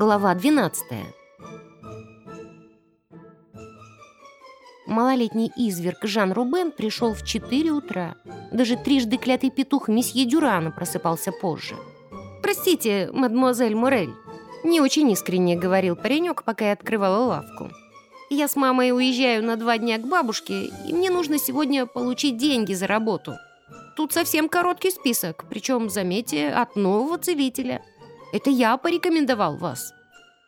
Глава 12. Малолетний изверг Жан Рубен пришел в 4 утра. Даже трижды клятый петух месье Дюрана просыпался позже. «Простите, мадемуазель Морель», — не очень искренне говорил паренек, пока я открывала лавку. «Я с мамой уезжаю на два дня к бабушке, и мне нужно сегодня получить деньги за работу. Тут совсем короткий список, причем, заметьте, от нового целителя». Это я порекомендовал вас.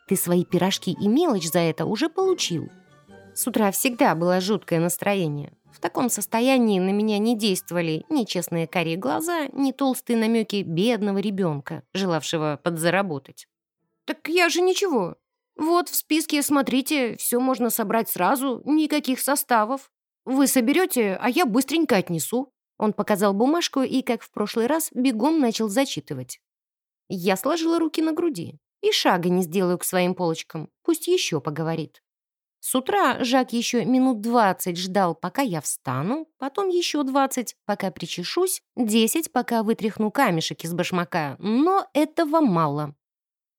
Ты свои пирожки и мелочь за это уже получил. С утра всегда было жуткое настроение. В таком состоянии на меня не действовали ни честные карие глаза, ни толстые намеки бедного ребенка, желавшего подзаработать. «Так я же ничего. Вот в списке, смотрите, все можно собрать сразу, никаких составов. Вы соберете, а я быстренько отнесу». Он показал бумажку и, как в прошлый раз, бегом начал зачитывать. Я сложила руки на груди. И шага не сделаю к своим полочкам. Пусть еще поговорит. С утра Жак еще минут двадцать ждал, пока я встану, потом еще двадцать, пока причешусь, десять, пока вытряхну камешек из башмака, но этого мало.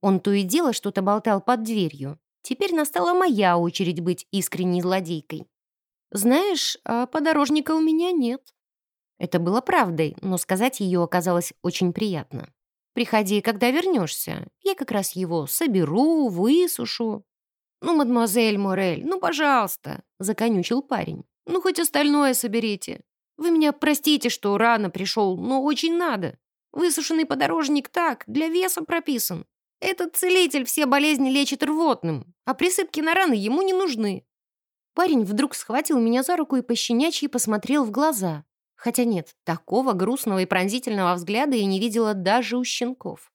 Он то и дело что-то болтал под дверью. Теперь настала моя очередь быть искренней злодейкой. «Знаешь, а подорожника у меня нет». Это было правдой, но сказать ее оказалось очень приятно. Приходи, когда вернешься. Я как раз его соберу, высушу». «Ну, мадемуазель Морель, ну, пожалуйста», — законючил парень. «Ну, хоть остальное соберите. Вы меня простите, что рано пришел, но очень надо. Высушенный подорожник так, для веса прописан. Этот целитель все болезни лечит рвотным, а присыпки на раны ему не нужны». Парень вдруг схватил меня за руку и пощенячьи посмотрел в глаза. Хотя нет, такого грустного и пронзительного взгляда я не видела даже у щенков.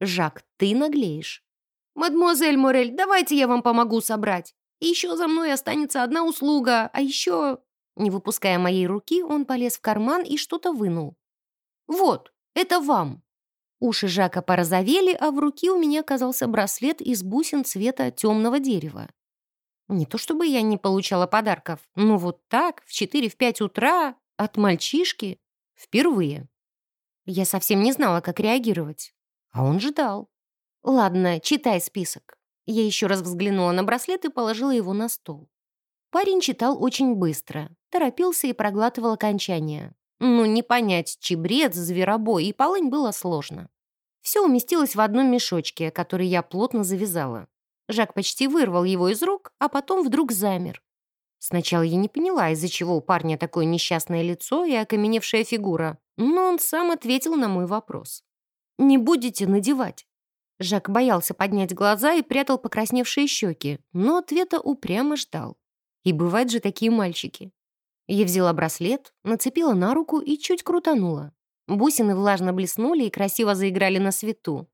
«Жак, ты наглеешь». «Мадемуазель Морель, давайте я вам помогу собрать. И еще за мной останется одна услуга, а еще...» Не выпуская моей руки, он полез в карман и что-то вынул. «Вот, это вам». Уши Жака порозовели, а в руке у меня оказался браслет из бусин цвета темного дерева. Не то чтобы я не получала подарков, но вот так, в 4-5 утра, от мальчишки? Впервые. Я совсем не знала, как реагировать. А он ждал. «Ладно, читай список». Я еще раз взглянула на браслет и положила его на стол. Парень читал очень быстро, торопился и проглатывал окончание. Ну, не понять, чебрец, зверобой и полынь было сложно. Все уместилось в одном мешочке, который я плотно завязала. Жак почти вырвал его из рук, а потом вдруг замер. Сначала я не поняла, из-за чего у парня такое несчастное лицо и окаменевшая фигура, но он сам ответил на мой вопрос. «Не будете надевать?» Жак боялся поднять глаза и прятал покрасневшие щеки, но ответа упрямо ждал. И бывают же такие мальчики. Я взяла браслет, нацепила на руку и чуть крутанула. Бусины влажно блеснули и красиво заиграли на свету.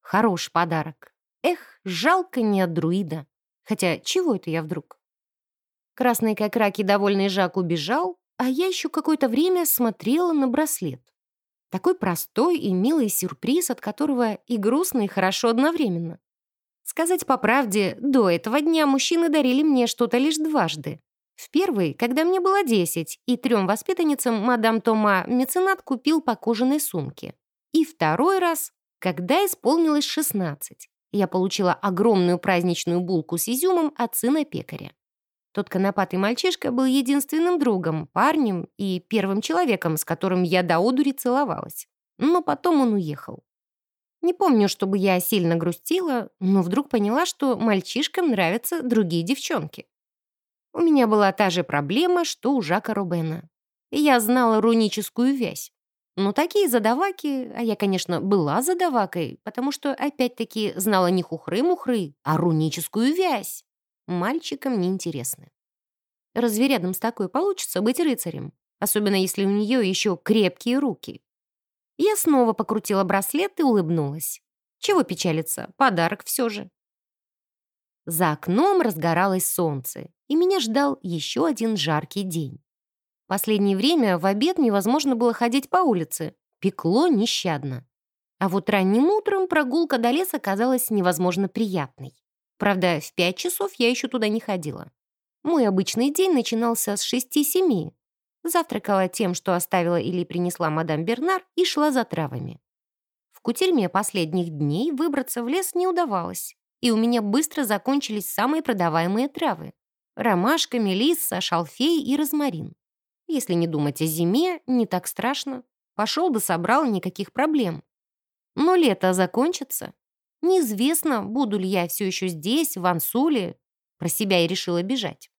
Хороший подарок. Эх, жалко не от друида. Хотя чего это я вдруг? Красный как раки довольный Жак убежал, а я еще какое-то время смотрела на браслет. Такой простой и милый сюрприз, от которого и грустно, и хорошо одновременно. Сказать по правде, до этого дня мужчины дарили мне что-то лишь дважды. В первый, когда мне было 10, и трем воспитанницам мадам Тома меценат купил по кожаной сумке. И второй раз, когда исполнилось 16. Я получила огромную праздничную булку с изюмом от сына пекаря. Тот конопатый мальчишка был единственным другом, парнем и первым человеком, с которым я до одури целовалась. Но потом он уехал. Не помню, чтобы я сильно грустила, но вдруг поняла, что мальчишкам нравятся другие девчонки. У меня была та же проблема, что у Жака Рубена. Я знала руническую вязь. Но такие задаваки, а я, конечно, была задавакой, потому что, опять-таки, знала не хухры-мухры, а руническую вязь мальчикам неинтересны. Разве рядом с такой получится быть рыцарем? Особенно если у нее еще крепкие руки. Я снова покрутила браслет и улыбнулась. Чего печалиться, подарок все же. За окном разгоралось солнце, и меня ждал еще один жаркий день. Последнее время в обед невозможно было ходить по улице, пекло нещадно. А вот ранним утром прогулка до леса казалась невозможно приятной. Правда, в пять часов я еще туда не ходила. Мой обычный день начинался с шести-семи. Завтракала тем, что оставила или принесла мадам Бернар, и шла за травами. В кутерьме последних дней выбраться в лес не удавалось. и у меня быстро закончились самые продаваемые травы. Ромашка, мелисса, шалфей и розмарин. Если не думать о зиме, не так страшно. Пошел бы собрал, никаких проблем. Но лето закончится. Неизвестно, буду ли я все еще здесь, в Ансуле. Про себя я решила бежать.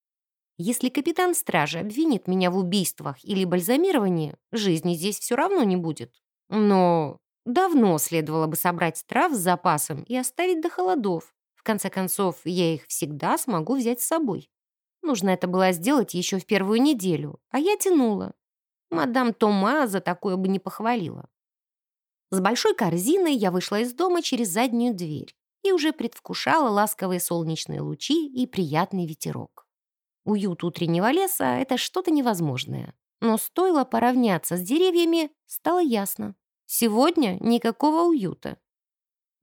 Если капитан стражи обвинит меня в убийствах или бальзамировании, жизни здесь все равно не будет. Но давно следовало бы собрать трав с запасом и оставить до холодов. В конце концов, я их всегда смогу взять с собой. Нужно это было сделать еще в первую неделю, а я тянула. Мадам Тома за такое бы не похвалила. С большой корзиной я вышла из дома через заднюю дверь и уже предвкушала ласковые солнечные лучи и приятный ветерок. Уют утреннего леса — это что-то невозможное. Но стоило поравняться с деревьями, стало ясно. Сегодня никакого уюта.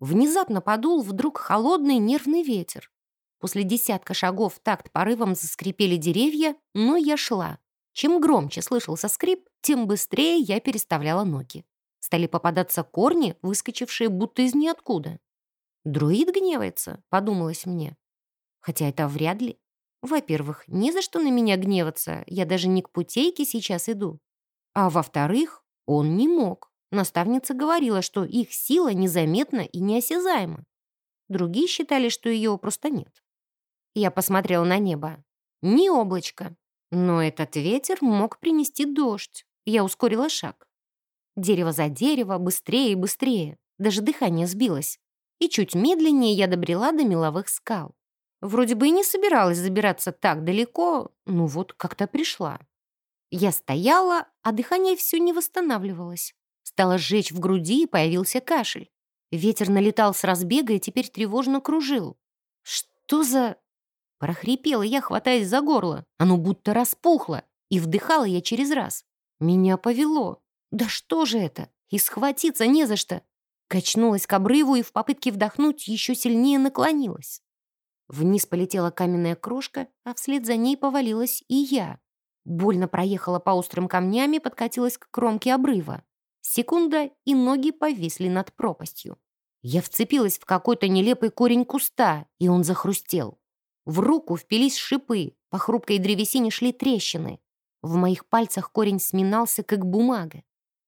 Внезапно подул вдруг холодный нервный ветер. После десятка шагов такт порывом заскрипели деревья, но я шла. Чем громче слышался скрип, тем быстрее я переставляла ноги. Стали попадаться корни, выскочившие будто из ниоткуда. «Друид гневается», — подумалось мне. Хотя это вряд ли. Во-первых, не за что на меня гневаться, я даже не к путейке сейчас иду. А во-вторых, он не мог. Наставница говорила, что их сила незаметна и неосязаема. Другие считали, что ее просто нет. Я посмотрела на небо. Ни облачко. Но этот ветер мог принести дождь. Я ускорила шаг. Дерево за дерево, быстрее и быстрее. Даже дыхание сбилось. И чуть медленнее я добрела до меловых скал. Вроде бы и не собиралась забираться так далеко, ну вот как-то пришла. Я стояла, а дыхание все не восстанавливалось. Стало жечь в груди и появился кашель. Ветер налетал с разбега и теперь тревожно кружил. «Что за...» Прохрипела я, хватаясь за горло. Оно будто распухло, и вдыхала я через раз. Меня повело. Да что же это? И схватиться не за что. Качнулась к обрыву и в попытке вдохнуть еще сильнее наклонилась. Вниз полетела каменная крошка, а вслед за ней повалилась и я. Больно проехала по острым камням и подкатилась к кромке обрыва. Секунда, и ноги повисли над пропастью. Я вцепилась в какой-то нелепый корень куста, и он захрустел. В руку впились шипы, по хрупкой древесине шли трещины. В моих пальцах корень сминался, как бумага.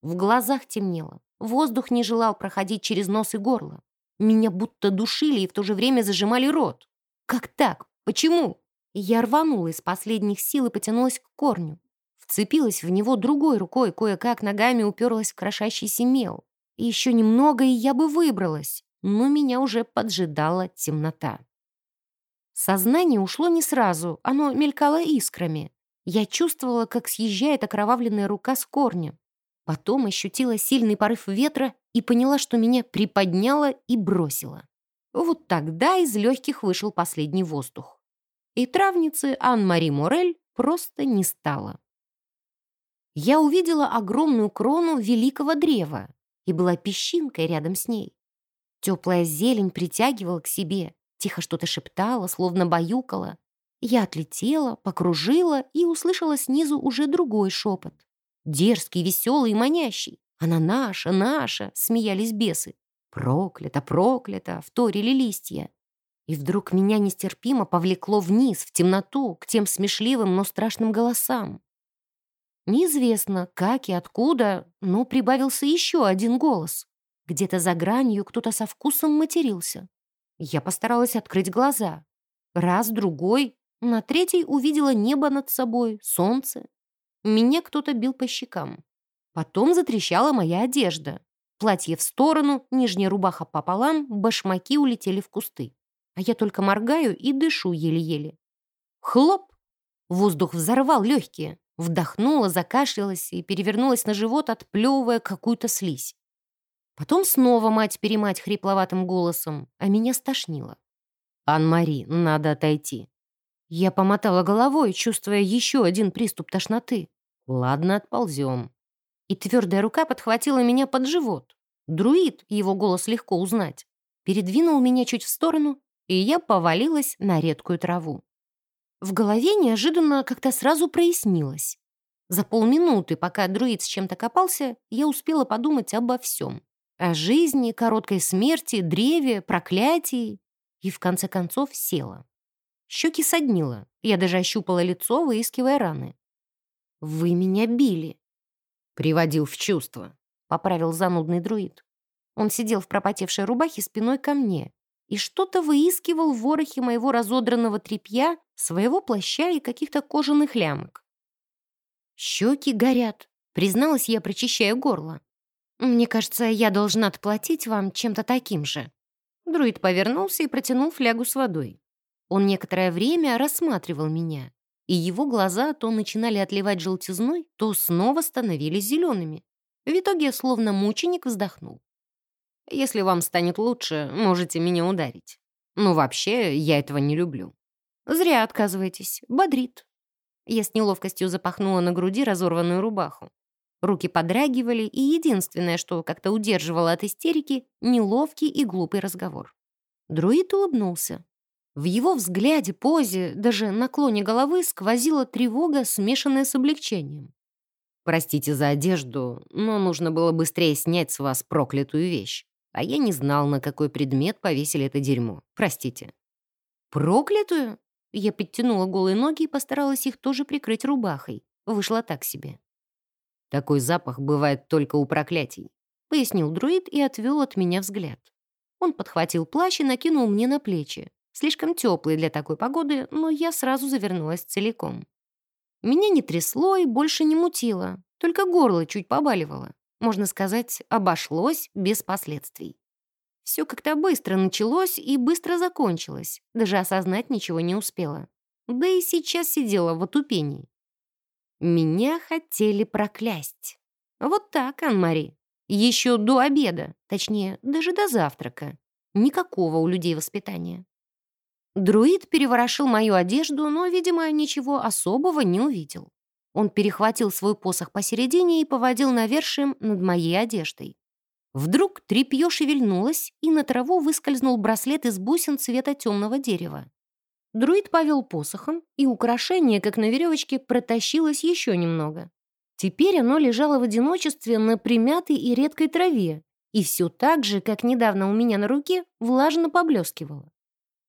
В глазах темнело. Воздух не желал проходить через нос и горло. Меня будто душили и в то же время зажимали рот. Как так? Почему? Я рванула из последних сил и потянулась к корню. Вцепилась в него другой рукой, кое-как ногами уперлась в крошащийся мел. И еще немного, и я бы выбралась, но меня уже поджидала темнота. Сознание ушло не сразу, оно мелькало искрами. Я чувствовала, как съезжает окровавленная рука с корня. Потом ощутила сильный порыв ветра и поняла, что меня приподняло и бросило. Вот тогда из легких вышел последний воздух. И травницы Ан-Мари Морель просто не стало. Я увидела огромную крону великого древа и была песчинкой рядом с ней. Теплая зелень притягивала к себе, тихо что-то шептала, словно баюкала. Я отлетела, покружила и услышала снизу уже другой шепот. Дерзкий, веселый и манящий. «Она наша, наша!» — смеялись бесы. «Проклято, проклято!» — вторили листья. И вдруг меня нестерпимо повлекло вниз, в темноту, к тем смешливым, но страшным голосам. Неизвестно, как и откуда, но прибавился еще один голос. Где-то за гранью кто-то со вкусом матерился. Я постаралась открыть глаза. Раз, другой, на третий увидела небо над собой, солнце. Меня кто-то бил по щекам. Потом затрещала моя одежда. Платье в сторону, нижняя рубаха пополам, башмаки улетели в кусты. А я только моргаю и дышу еле-еле. Хлоп! Воздух взорвал легкие. Вдохнула, закашлялась и перевернулась на живот, отплевывая какую-то слизь. Потом снова мать-перемать хрипловатым голосом, а меня стошнило. «Ан-Мари, надо отойти». Я помотала головой, чувствуя еще один приступ тошноты. «Ладно, отползем». И твердая рука подхватила меня под живот. Друид, его голос легко узнать, передвинул меня чуть в сторону, и я повалилась на редкую траву. В голове неожиданно как-то сразу прояснилось. За полминуты, пока друид с чем-то копался, я успела подумать обо всем. О жизни, короткой смерти, древе, проклятии. и в конце концов села. Щеки соднило, я даже ощупала лицо, выискивая раны. «Вы меня били!» «Приводил в чувство», — поправил занудный друид. Он сидел в пропотевшей рубахе спиной ко мне и что-то выискивал в ворохе моего разодранного тряпья, своего плаща и каких-то кожаных лямок. «Щеки горят», — призналась я, прочищая горло. «Мне кажется, я должна отплатить вам чем-то таким же». Друид повернулся и протянул флягу с водой. Он некоторое время рассматривал меня, и его глаза то начинали отливать желтизной, то снова становились зелеными. В итоге, словно мученик, вздохнул. «Если вам станет лучше, можете меня ударить. Ну, вообще, я этого не люблю». «Зря отказываетесь. Бодрит». Я с неловкостью запахнула на груди разорванную рубаху. Руки подрагивали, и единственное, что как-то удерживало от истерики, неловкий и глупый разговор. Друид улыбнулся. В его взгляде, позе, даже наклоне головы сквозила тревога, смешанная с облегчением. «Простите за одежду, но нужно было быстрее снять с вас проклятую вещь. А я не знал, на какой предмет повесили это дерьмо. Простите». «Проклятую?» Я подтянула голые ноги и постаралась их тоже прикрыть рубахой. Вышло так себе. «Такой запах бывает только у проклятий», — пояснил друид и отвел от меня взгляд. Он подхватил плащ и накинул мне на плечи. Слишком теплый для такой погоды, но я сразу завернулась целиком. Меня не трясло и больше не мутило, только горло чуть побаливало. Можно сказать, обошлось без последствий. Все как-то быстро началось и быстро закончилось. Даже осознать ничего не успела. Да и сейчас сидела в отупении. Меня хотели проклясть. Вот так, Ан-Мари. Еще до обеда, точнее, даже до завтрака. Никакого у людей воспитания. Друид переворошил мою одежду, но, видимо, ничего особого не увидел. Он перехватил свой посох посередине и поводил навершием над моей одеждой. Вдруг тряпье шевельнулось, и на траву выскользнул браслет из бусин цвета темного дерева. Друид повел посохом, и украшение, как на веревочке, протащилось еще немного. Теперь оно лежало в одиночестве на примятой и редкой траве, и все так же, как недавно у меня на руке, влажно поблескивало.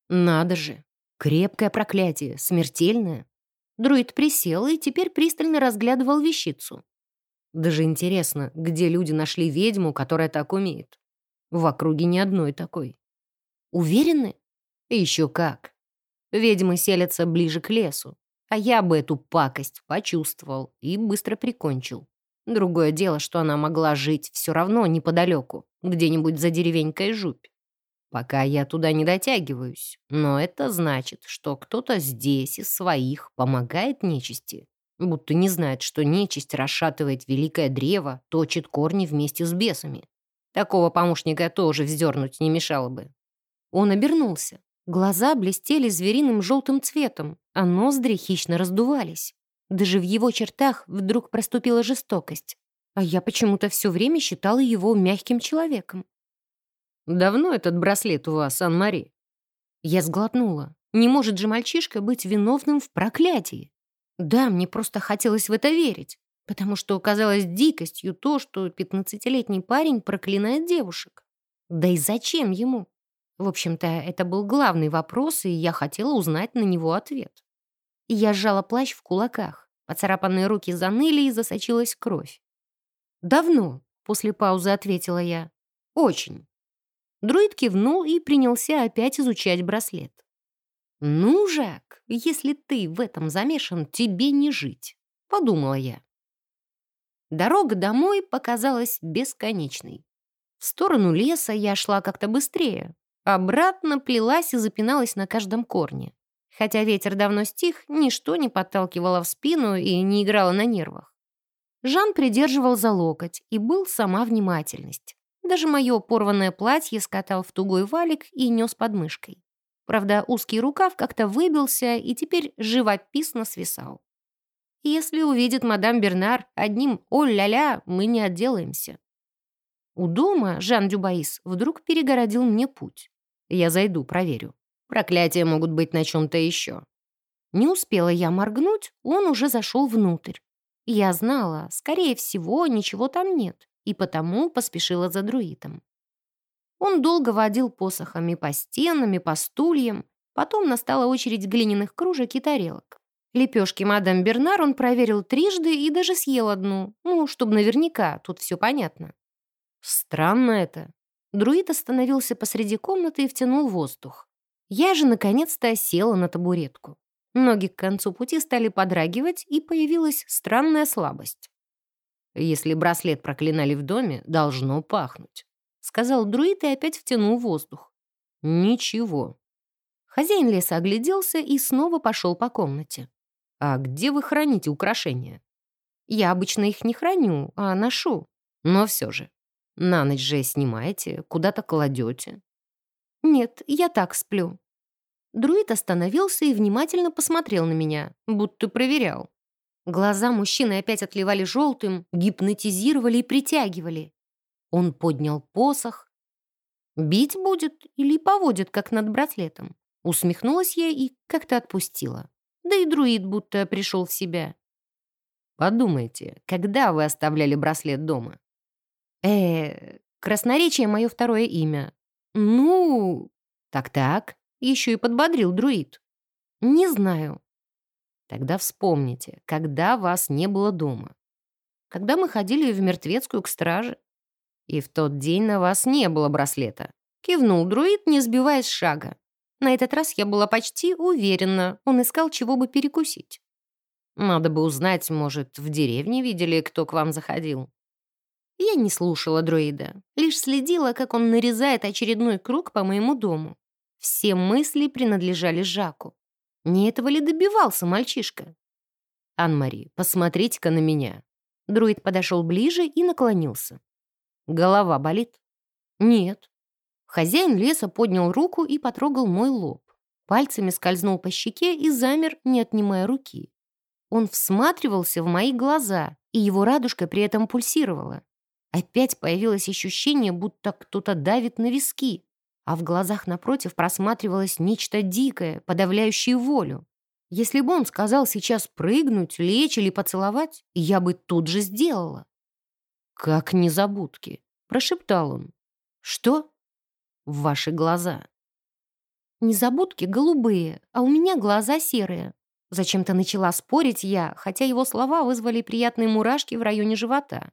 Надо же! Крепкое проклятие, смертельное. Друид присел и теперь пристально разглядывал вещицу. Даже интересно, где люди нашли ведьму, которая так умеет. В округе ни одной такой. Уверены? Еще как. Ведьмы селятся ближе к лесу, а я бы эту пакость почувствовал и быстро прикончил. Другое дело, что она могла жить все равно неподалеку, где-нибудь за деревенькой жупь. Пока я туда не дотягиваюсь, но это значит, что кто-то здесь из своих помогает нечисти. Будто не знает, что нечисть расшатывает великое древо, точит корни вместе с бесами. Такого помощника тоже вздернуть не мешало бы. Он обернулся. Глаза блестели звериным желтым цветом, а ноздри хищно раздувались. Даже в его чертах вдруг проступила жестокость. А я почему-то все время считала его мягким человеком. «Давно этот браслет у вас, Ан-Мари?» Я сглотнула. Не может же мальчишка быть виновным в проклятии. Да, мне просто хотелось в это верить, потому что казалось дикостью то, что пятнадцатилетний парень проклинает девушек. Да и зачем ему? В общем-то, это был главный вопрос, и я хотела узнать на него ответ. Я сжала плащ в кулаках. Поцарапанные руки заныли и засочилась кровь. «Давно», — после паузы ответила я. «Очень». Друид кивнул и принялся опять изучать браслет. «Ну, Жак, если ты в этом замешан, тебе не жить», — подумала я. Дорога домой показалась бесконечной. В сторону леса я шла как-то быстрее, обратно плелась и запиналась на каждом корне. Хотя ветер давно стих, ничто не подталкивало в спину и не играло на нервах. Жан придерживал за локоть и был сама внимательность. Даже мое порванное платье скатал в тугой валик и нес под мышкой. Правда, узкий рукав как-то выбился и теперь живописно свисал. Если увидит мадам Бернар, одним «О-ля-ля» мы не отделаемся. У дома Жан Дюбаис вдруг перегородил мне путь. Я зайду, проверю. Проклятия могут быть на чем-то еще. Не успела я моргнуть, он уже зашел внутрь. Я знала, скорее всего, ничего там нет и потому поспешила за друидом. Он долго водил посохами по стенам и по стульям, потом настала очередь глиняных кружек и тарелок. Лепешки мадам Бернар он проверил трижды и даже съел одну, ну, чтобы наверняка, тут все понятно. Странно это. Друид остановился посреди комнаты и втянул воздух. Я же наконец-то села на табуретку. Ноги к концу пути стали подрагивать, и появилась странная слабость. «Если браслет проклинали в доме, должно пахнуть», — сказал друид и опять втянул воздух. «Ничего». Хозяин леса огляделся и снова пошел по комнате. «А где вы храните украшения?» «Я обычно их не храню, а ношу. Но все же. На ночь же снимаете, куда-то кладете». «Нет, я так сплю. Друид остановился и внимательно посмотрел на меня, будто проверял. Глаза мужчины опять отливали желтым, гипнотизировали и притягивали. Он поднял посох. «Бить будет или поводит, как над браслетом?» Усмехнулась я и как-то отпустила. Да и друид будто пришел в себя. «Подумайте, когда вы оставляли браслет дома?» э красноречие — мое второе имя. Ну, так-так, еще и подбодрил друид. Не знаю. Тогда вспомните, когда вас не было дома. Когда мы ходили в Мертвецкую к страже. И в тот день на вас не было браслета. Кивнул друид, не сбивая с шага. На этот раз я была почти уверена, он искал чего бы перекусить. Надо бы узнать, может, в деревне видели, кто к вам заходил. Я не слушала друида, лишь следила, как он нарезает очередной круг по моему дому. Все мысли принадлежали Жаку. Не этого ли добивался мальчишка? «Ан-Мари, посмотрите-ка на меня». Друид подошел ближе и наклонился. «Голова болит?» «Нет». Хозяин леса поднял руку и потрогал мой лоб. Пальцами скользнул по щеке и замер, не отнимая руки. Он всматривался в мои глаза, и его радужка при этом пульсировала. Опять появилось ощущение, будто кто-то давит на виски а в глазах напротив просматривалось нечто дикое, подавляющее волю. Если бы он сказал сейчас прыгнуть, лечь или поцеловать, я бы тут же сделала. «Как незабудки», — прошептал он. «Что?» «В ваши глаза». «Незабудки голубые, а у меня глаза серые». Зачем-то начала спорить я, хотя его слова вызвали приятные мурашки в районе живота.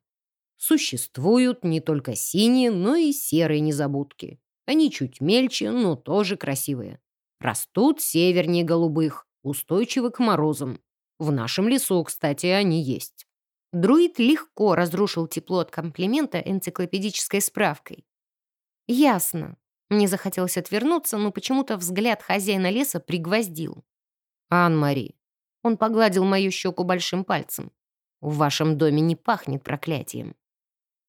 Существуют не только синие, но и серые незабудки. Они чуть мельче, но тоже красивые. Растут севернее голубых, устойчивы к морозам. В нашем лесу, кстати, они есть. Друид легко разрушил тепло от комплимента энциклопедической справкой. «Ясно». Мне захотелось отвернуться, но почему-то взгляд хозяина леса пригвоздил. «Ан-Мари». Он погладил мою щеку большим пальцем. «В вашем доме не пахнет проклятием».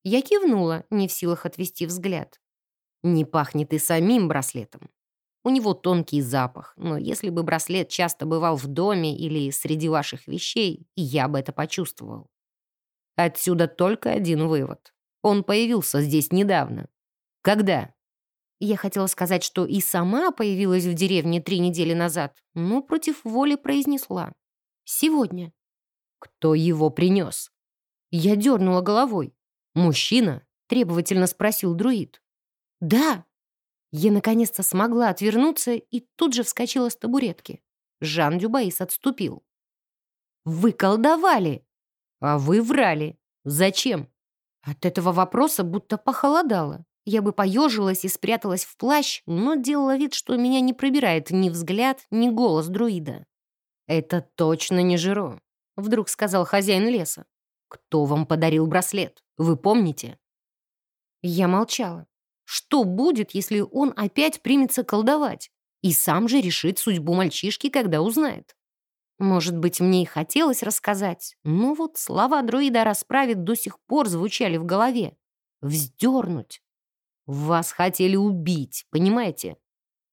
Я кивнула, не в силах отвести взгляд. Не пахнет и самим браслетом. У него тонкий запах, но если бы браслет часто бывал в доме или среди ваших вещей, я бы это почувствовал. Отсюда только один вывод. Он появился здесь недавно. Когда? Я хотела сказать, что и сама появилась в деревне три недели назад, но против воли произнесла. Сегодня. Кто его принес? Я дернула головой. Мужчина? Требовательно спросил друид. «Да!» Я наконец-то смогла отвернуться и тут же вскочила с табуретки. Жан Дюбаис отступил. «Вы колдовали!» «А вы врали. Зачем?» От этого вопроса будто похолодало. Я бы поежилась и спряталась в плащ, но делала вид, что меня не пробирает ни взгляд, ни голос друида. «Это точно не Жиро», — вдруг сказал хозяин леса. «Кто вам подарил браслет? Вы помните?» Я молчала. Что будет, если он опять примется колдовать? И сам же решит судьбу мальчишки, когда узнает. Может быть, мне и хотелось рассказать, но вот слова друида расправит до сих пор звучали в голове. Вздернуть. Вас хотели убить, понимаете?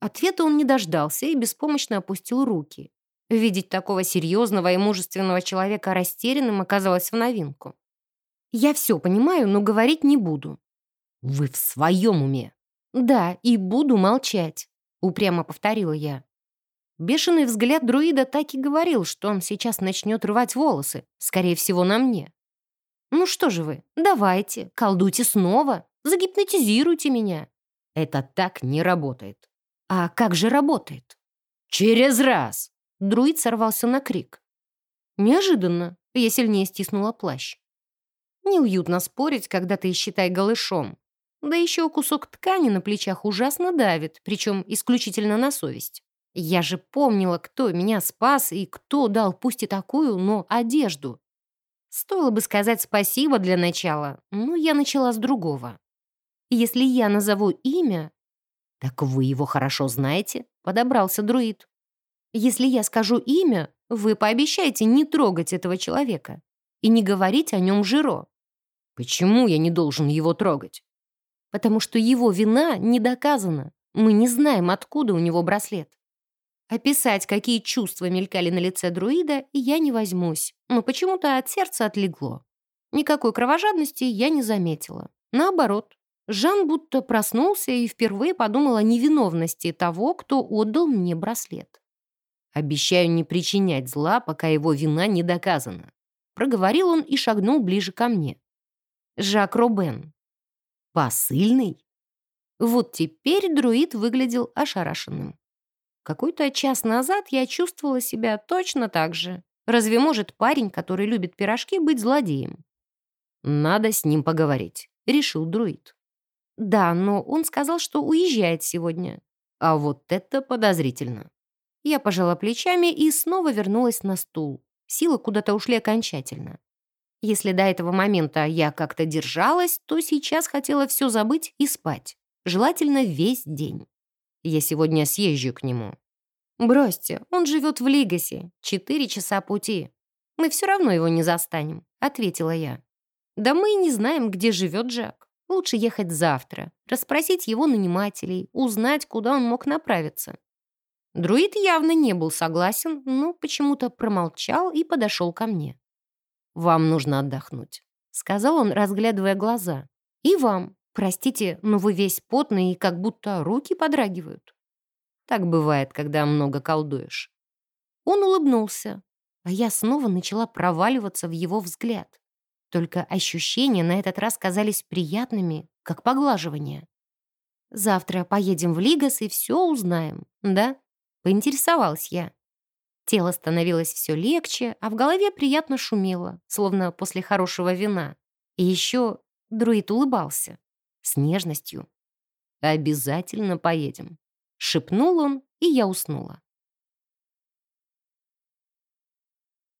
Ответа он не дождался и беспомощно опустил руки. Видеть такого серьезного и мужественного человека растерянным оказалось в новинку. «Я все понимаю, но говорить не буду. «Вы в своем уме?» «Да, и буду молчать», — упрямо повторила я. Бешеный взгляд друида так и говорил, что он сейчас начнет рвать волосы, скорее всего, на мне. «Ну что же вы, давайте, колдуйте снова, загипнотизируйте меня. Это так не работает. А как же работает? Через раз. Друид сорвался на крик. Неожиданно я сильнее стиснула плащ. Неуютно спорить, когда ты, считай, голышом. Да еще кусок ткани на плечах ужасно давит, причем исключительно на совесть. Я же помнила, кто меня спас и кто дал пусть и такую, но одежду. Стоило бы сказать спасибо для начала, но я начала с другого. Если я назову имя... Так вы его хорошо знаете, подобрался друид. Если я скажу имя, вы пообещаете не трогать этого человека и не говорить о нем Жиро. Почему я не должен его трогать? Потому что его вина не доказана. Мы не знаем, откуда у него браслет. Описать, какие чувства мелькали на лице друида, я не возьмусь, но почему-то от сердца отлегло. Никакой кровожадности я не заметила. Наоборот, Жан будто проснулся и впервые подумал о невиновности того, кто отдал мне браслет. «Обещаю не причинять зла, пока его вина не доказана», проговорил он и шагнул ближе ко мне. Жак Робен. «Посыльный?» Вот теперь друид выглядел ошарашенным. Какой-то час назад я чувствовала себя точно так же. Разве может парень, который любит пирожки, быть злодеем? «Надо с ним поговорить», — решил друид. «Да, но он сказал, что уезжает сегодня». А вот это подозрительно. Я пожала плечами и снова вернулась на стул. Силы куда-то ушли окончательно. Если до этого момента я как-то держалась, то сейчас хотела все забыть и спать. Желательно весь день. Я сегодня съезжу к нему. Бросьте, он живет в Лигасе. Четыре часа пути. Мы все равно его не застанем, ответила я. Да мы и не знаем, где живет Джак. Лучше ехать завтра, расспросить его нанимателей, узнать, куда он мог направиться. Друид явно не был согласен, но почему-то промолчал и подошел ко мне. «Вам нужно отдохнуть», — сказал он, разглядывая глаза. «И вам. Простите, но вы весь потный и как будто руки подрагивают». Так бывает, когда много колдуешь. Он улыбнулся, а я снова начала проваливаться в его взгляд. Только ощущения на этот раз казались приятными, как поглаживание. «Завтра поедем в Лигас и все узнаем, да?» — поинтересовалась я. Тело становилось все легче, а в голове приятно шумело, словно после хорошего вина. И еще друид улыбался. С нежностью. «Обязательно поедем», — шепнул он, и я уснула.